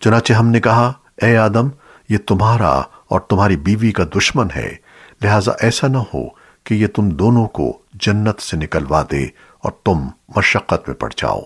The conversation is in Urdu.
چنانچہ ہم نے کہا، اے آدم، یہ تمہارا اور تمہاری بیوی کا دشمن ہے، لہٰذا ایسا نہ ہو کہ یہ تم دونوں کو جنت سے نکلوا دے اور تم مشقت میں پڑ جاؤ.